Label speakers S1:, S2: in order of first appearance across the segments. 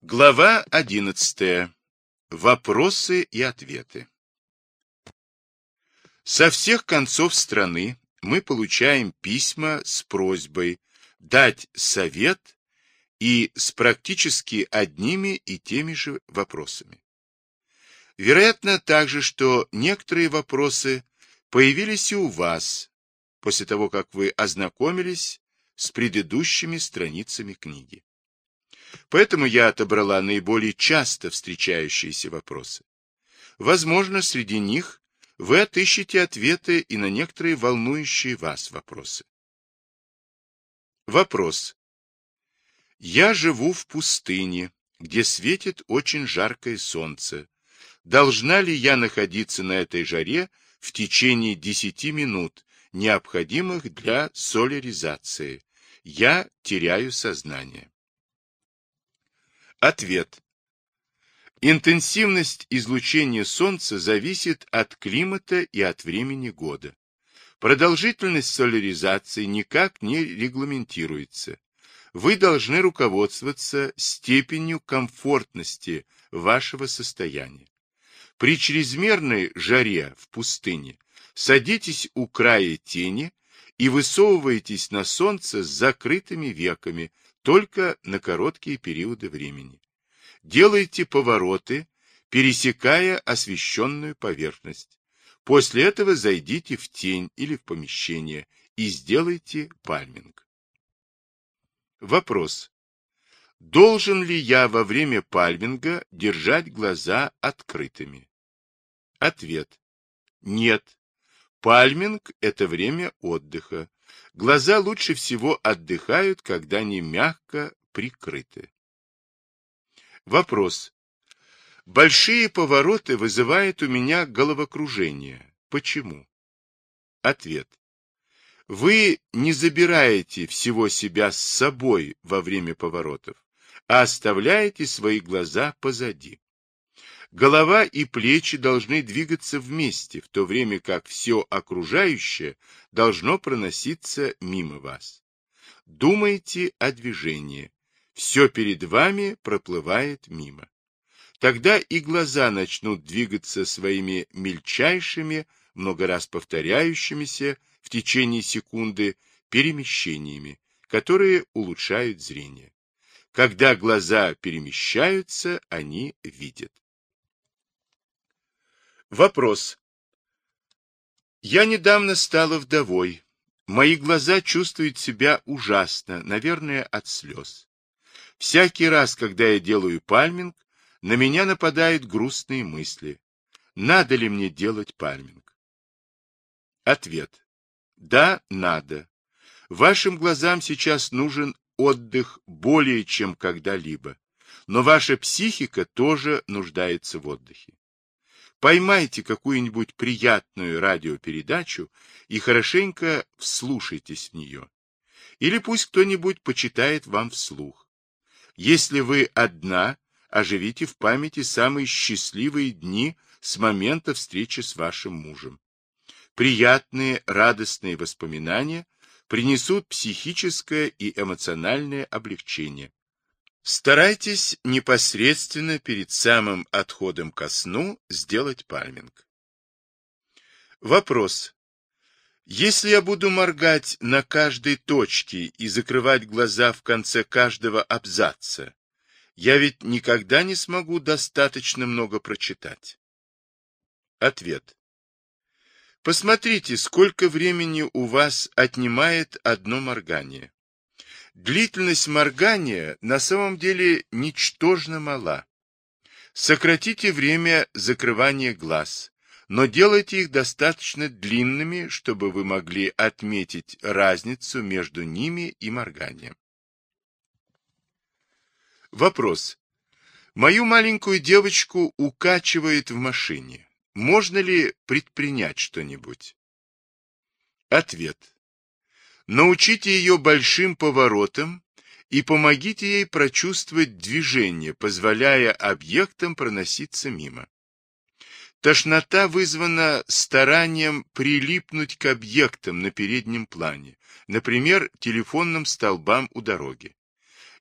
S1: Глава 11. Вопросы и ответы. Со всех концов страны мы получаем письма с просьбой дать совет и с практически одними и теми же вопросами. Вероятно также, что некоторые вопросы появились и у вас после того, как вы ознакомились с предыдущими страницами книги. Поэтому я отобрала наиболее часто встречающиеся вопросы. Возможно, среди них вы отыщете ответы и на некоторые волнующие вас вопросы. Вопрос. Я живу в пустыне, где светит очень жаркое солнце. Должна ли я находиться на этой жаре в течение 10 минут, необходимых для соляризации? Я теряю сознание. Ответ. Интенсивность излучения Солнца зависит от климата и от времени года. Продолжительность соляризации никак не регламентируется. Вы должны руководствоваться степенью комфортности вашего состояния. При чрезмерной жаре в пустыне садитесь у края тени и высовываетесь на солнце с закрытыми веками, только на короткие периоды времени. Делайте повороты, пересекая освещенную поверхность. После этого зайдите в тень или в помещение и сделайте пальминг. Вопрос. Должен ли я во время пальминга держать глаза открытыми? Ответ. Нет. Пальминг – это время отдыха. Глаза лучше всего отдыхают, когда они мягко прикрыты. Вопрос. Большие повороты вызывают у меня головокружение. Почему? Ответ. Вы не забираете всего себя с собой во время поворотов, а оставляете свои глаза позади. Голова и плечи должны двигаться вместе, в то время как все окружающее должно проноситься мимо вас. Думайте о движении. Все перед вами проплывает мимо. Тогда и глаза начнут двигаться своими мельчайшими, много раз повторяющимися в течение секунды перемещениями, которые улучшают зрение. Когда глаза перемещаются, они видят. Вопрос. Я недавно стала вдовой. Мои глаза чувствуют себя ужасно, наверное, от слез. Всякий раз, когда я делаю пальминг, на меня нападают грустные мысли. Надо ли мне делать пальминг? Ответ. Да, надо. Вашим глазам сейчас нужен отдых более чем когда-либо, но ваша психика тоже нуждается в отдыхе. Поймайте какую-нибудь приятную радиопередачу и хорошенько вслушайтесь в нее. Или пусть кто-нибудь почитает вам вслух. Если вы одна, оживите в памяти самые счастливые дни с момента встречи с вашим мужем. Приятные, радостные воспоминания принесут психическое и эмоциональное облегчение, Старайтесь непосредственно перед самым отходом ко сну сделать пальминг. Вопрос. Если я буду моргать на каждой точке и закрывать глаза в конце каждого абзаца, я ведь никогда не смогу достаточно много прочитать. Ответ. Посмотрите, сколько времени у вас отнимает одно моргание. Длительность моргания на самом деле ничтожно мала. Сократите время закрывания глаз, но делайте их достаточно длинными, чтобы вы могли отметить разницу между ними и морганием. Вопрос. Мою маленькую девочку укачивает в машине. Можно ли предпринять что-нибудь? Ответ. Научите ее большим поворотам и помогите ей прочувствовать движение, позволяя объектам проноситься мимо. Тошнота вызвана старанием прилипнуть к объектам на переднем плане, например, телефонным столбам у дороги.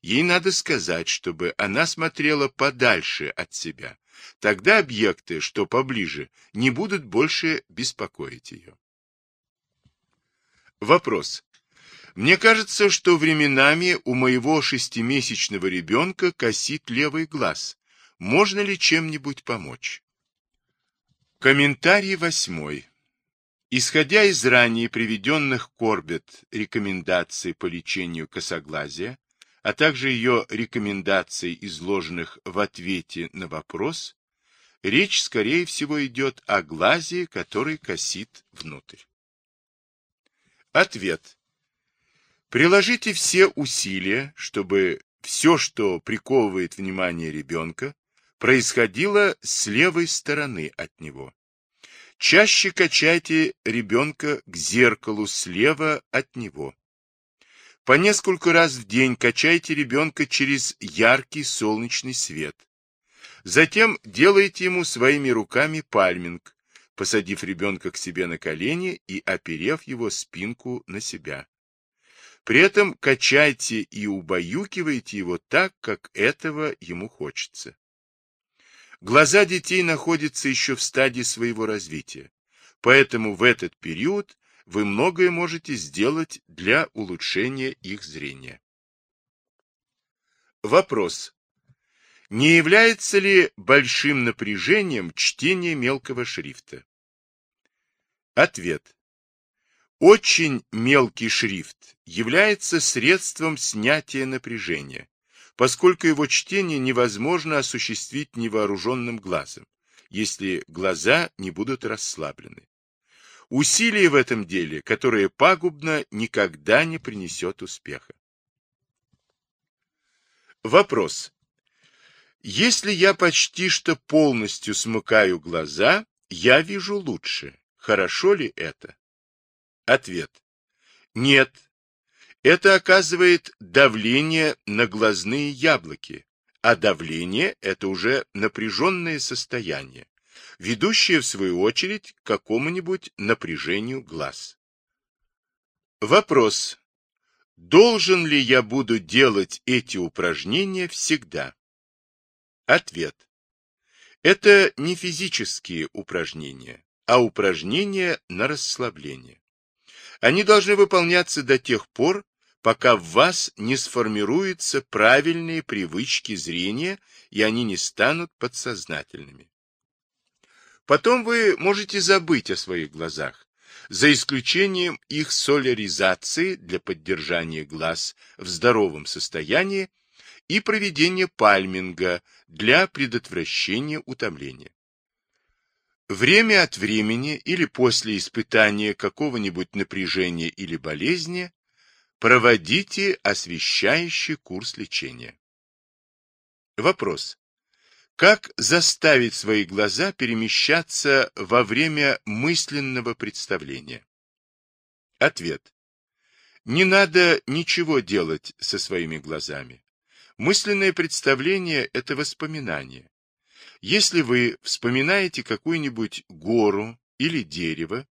S1: Ей надо сказать, чтобы она смотрела подальше от себя. Тогда объекты, что поближе, не будут больше беспокоить ее. Вопрос. Мне кажется, что временами у моего шестимесячного ребенка косит левый глаз. Можно ли чем-нибудь помочь? Комментарий восьмой. Исходя из ранее приведенных Корбет рекомендаций по лечению косоглазия, а также ее рекомендаций, изложенных в ответе на вопрос, речь, скорее всего, идет о глазе, который косит внутрь. Ответ. Приложите все усилия, чтобы все, что приковывает внимание ребенка, происходило с левой стороны от него. Чаще качайте ребенка к зеркалу слева от него. По несколько раз в день качайте ребенка через яркий солнечный свет. Затем делайте ему своими руками пальминг, посадив ребенка к себе на колени и оперев его спинку на себя. При этом качайте и убаюкивайте его так, как этого ему хочется. Глаза детей находятся еще в стадии своего развития, поэтому в этот период вы многое можете сделать для улучшения их зрения. Вопрос. Не является ли большим напряжением чтение мелкого шрифта? Ответ. Очень мелкий шрифт является средством снятия напряжения, поскольку его чтение невозможно осуществить невооруженным глазом, если глаза не будут расслаблены. Усилие в этом деле, которое пагубно, никогда не принесет успеха. Вопрос. Если я почти что полностью смыкаю глаза, я вижу лучше. Хорошо ли это? Ответ. Нет, это оказывает давление на глазные яблоки, а давление – это уже напряженное состояние, ведущее, в свою очередь, к какому-нибудь напряжению глаз. Вопрос. Должен ли я буду делать эти упражнения всегда? Ответ. Это не физические упражнения, а упражнения на расслабление. Они должны выполняться до тех пор, пока в вас не сформируются правильные привычки зрения, и они не станут подсознательными. Потом вы можете забыть о своих глазах, за исключением их соляризации для поддержания глаз в здоровом состоянии и проведения пальминга для предотвращения утомления. Время от времени или после испытания какого-нибудь напряжения или болезни Проводите освещающий курс лечения. Вопрос. Как заставить свои глаза перемещаться во время мысленного представления? Ответ. Не надо ничего делать со своими глазами. Мысленное представление – это воспоминание. Если вы вспоминаете какую-нибудь гору или дерево,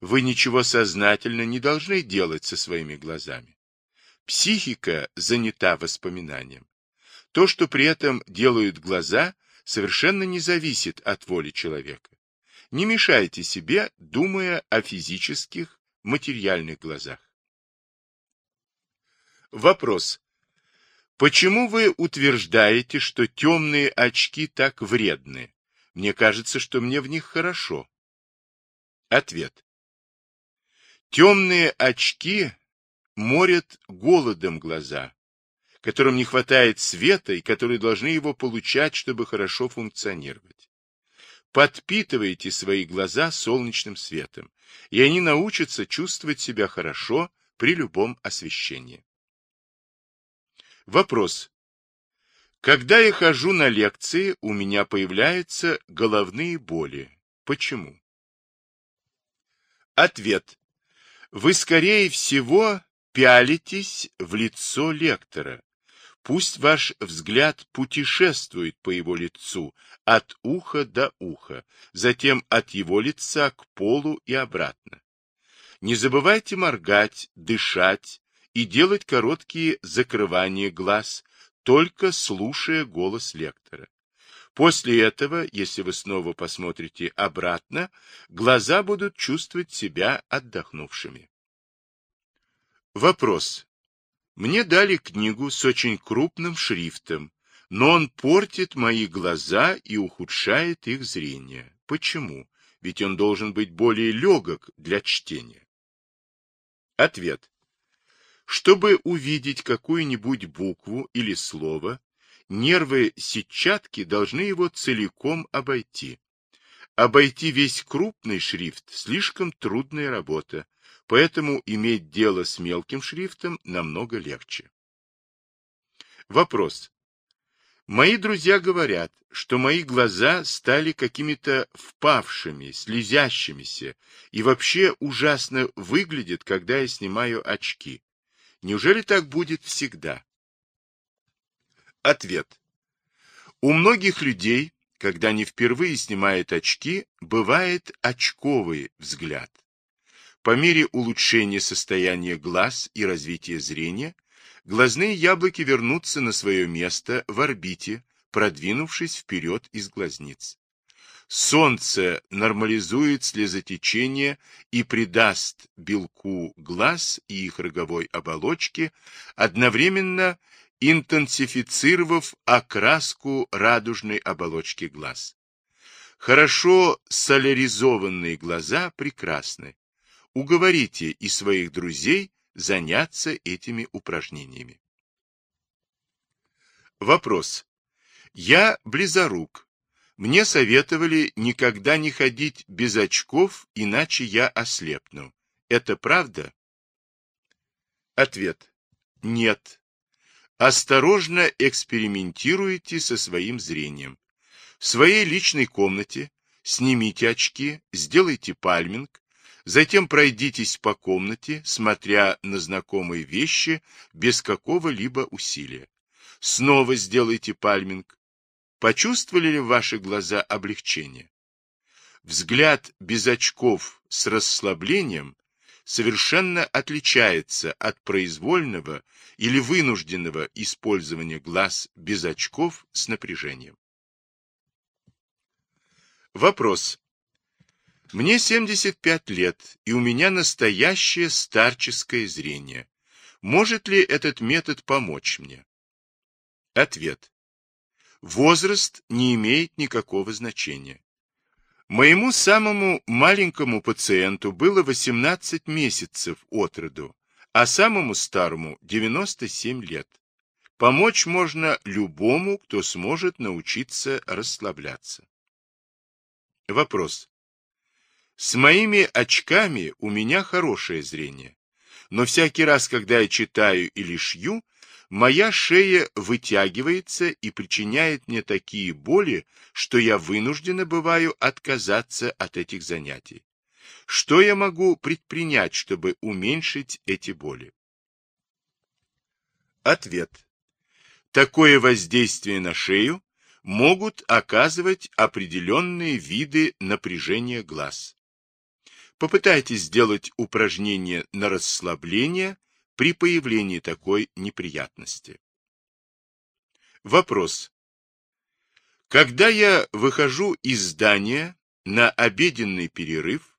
S1: вы ничего сознательно не должны делать со своими глазами. Психика занята воспоминанием. То, что при этом делают глаза, совершенно не зависит от воли человека. Не мешайте себе, думая о физических, материальных глазах. Вопрос. Почему вы утверждаете, что темные очки так вредны? Мне кажется, что мне в них хорошо. Ответ. Темные очки морят голодом глаза, которым не хватает света и которые должны его получать, чтобы хорошо функционировать. Подпитывайте свои глаза солнечным светом, и они научатся чувствовать себя хорошо при любом освещении. Вопрос. Когда я хожу на лекции, у меня появляются головные боли. Почему? Ответ. Вы, скорее всего, пялитесь в лицо лектора. Пусть ваш взгляд путешествует по его лицу от уха до уха, затем от его лица к полу и обратно. Не забывайте моргать, дышать и делать короткие закрывания глаз, только слушая голос лектора. После этого, если вы снова посмотрите обратно, глаза будут чувствовать себя отдохнувшими. Вопрос. Мне дали книгу с очень крупным шрифтом, но он портит мои глаза и ухудшает их зрение. Почему? Ведь он должен быть более легок для чтения. Ответ. Чтобы увидеть какую-нибудь букву или слово, нервы сетчатки должны его целиком обойти. Обойти весь крупный шрифт – слишком трудная работа, поэтому иметь дело с мелким шрифтом намного легче. Вопрос. Мои друзья говорят, что мои глаза стали какими-то впавшими, слезящимися и вообще ужасно выглядят, когда я снимаю очки. Неужели так будет всегда? Ответ. У многих людей, когда они впервые снимают очки, бывает очковый взгляд. По мере улучшения состояния глаз и развития зрения, глазные яблоки вернутся на свое место в орбите, продвинувшись вперед из глазниц. Солнце нормализует слезотечение и придаст белку глаз и их роговой оболочке, одновременно интенсифицировав окраску радужной оболочки глаз. Хорошо соляризованные глаза прекрасны. Уговорите и своих друзей заняться этими упражнениями. Вопрос. Я близорук. Мне советовали никогда не ходить без очков, иначе я ослепну. Это правда? Ответ. Нет. Осторожно экспериментируйте со своим зрением. В своей личной комнате снимите очки, сделайте пальминг, затем пройдитесь по комнате, смотря на знакомые вещи без какого-либо усилия. Снова сделайте пальминг. Почувствовали ли ваши глаза облегчение? Взгляд без очков с расслаблением совершенно отличается от произвольного или вынужденного использования глаз без очков с напряжением. Вопрос. Мне 75 лет, и у меня настоящее старческое зрение. Может ли этот метод помочь мне? Ответ. Возраст не имеет никакого значения. Моему самому маленькому пациенту было 18 месяцев от роду, а самому старому 97 лет. Помочь можно любому, кто сможет научиться расслабляться. Вопрос. С моими очками у меня хорошее зрение, но всякий раз, когда я читаю или шью, Моя шея вытягивается и причиняет мне такие боли, что я вынуждена бываю отказаться от этих занятий. Что я могу предпринять, чтобы уменьшить эти боли? Ответ. Такое воздействие на шею могут оказывать определенные виды напряжения глаз. Попытайтесь сделать упражнение на расслабление при появлении такой неприятности. Вопрос. Когда я выхожу из здания на обеденный перерыв,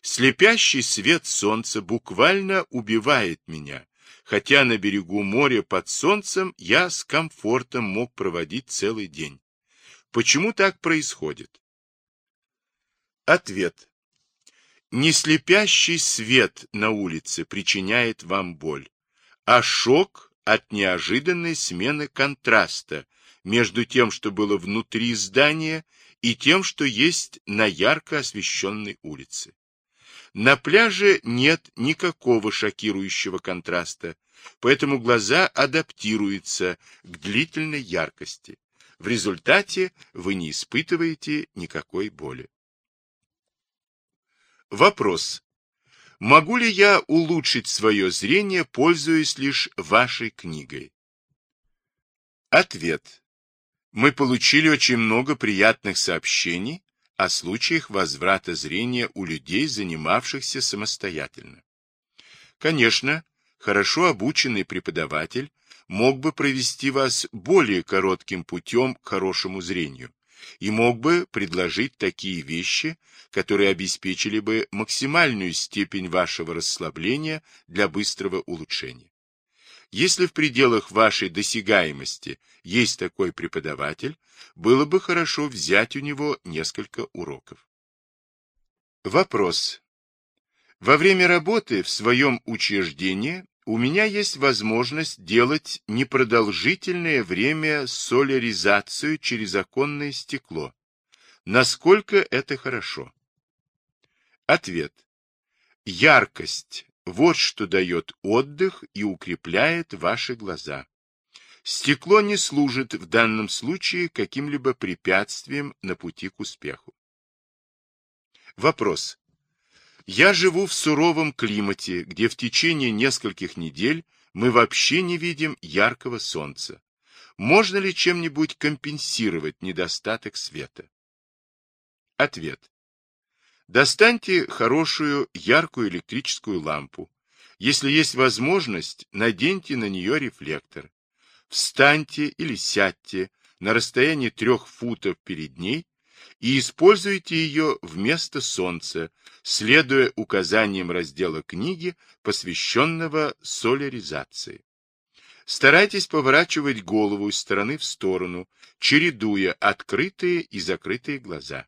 S1: слепящий свет солнца буквально убивает меня, хотя на берегу моря под солнцем я с комфортом мог проводить целый день. Почему так происходит? Ответ. Не слепящий свет на улице причиняет вам боль, а шок от неожиданной смены контраста между тем, что было внутри здания, и тем, что есть на ярко освещенной улице. На пляже нет никакого шокирующего контраста, поэтому глаза адаптируются к длительной яркости. В результате вы не испытываете никакой боли. Вопрос. Могу ли я улучшить свое зрение, пользуясь лишь вашей книгой? Ответ. Мы получили очень много приятных сообщений о случаях возврата зрения у людей, занимавшихся самостоятельно. Конечно, хорошо обученный преподаватель мог бы провести вас более коротким путем к хорошему зрению и мог бы предложить такие вещи, которые обеспечили бы максимальную степень вашего расслабления для быстрого улучшения. Если в пределах вашей досягаемости есть такой преподаватель, было бы хорошо взять у него несколько уроков. Вопрос. Во время работы в своем учреждении у меня есть возможность делать непродолжительное время соляризацию через оконное стекло. Насколько это хорошо? Ответ. Яркость. Вот что дает отдых и укрепляет ваши глаза. Стекло не служит в данном случае каким-либо препятствием на пути к успеху. Вопрос. Я живу в суровом климате, где в течение нескольких недель мы вообще не видим яркого солнца. Можно ли чем-нибудь компенсировать недостаток света? Ответ. Достаньте хорошую яркую электрическую лампу. Если есть возможность, наденьте на нее рефлектор. Встаньте или сядьте на расстоянии трех футов перед ней и используйте ее вместо солнца, следуя указаниям раздела книги, посвященного соляризации. Старайтесь поворачивать голову из стороны в сторону, чередуя открытые и закрытые глаза.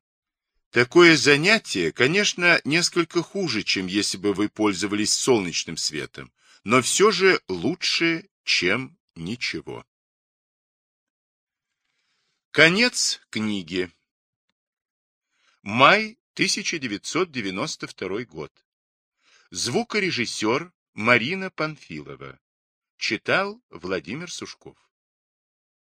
S1: Такое занятие, конечно, несколько хуже, чем если бы вы пользовались солнечным светом, но все же лучше, чем ничего. Конец книги. Май 1992 год. Звукорежиссер Марина Панфилова. Читал Владимир Сушков.